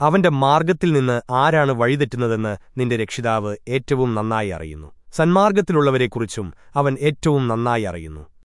അവന്റെ മാർഗത്തിൽ നിന്ന് ആരാണ് വഴിതെറ്റുന്നതെന്ന് നിന്റെ രക്ഷിതാവ് ഏറ്റവും നന്നായി അറിയുന്നു. സന്മാർഗത്തിലുള്ളവരെക്കുറിച്ചും അവൻ ഏറ്റവും നന്നായി അറിയുന്നു.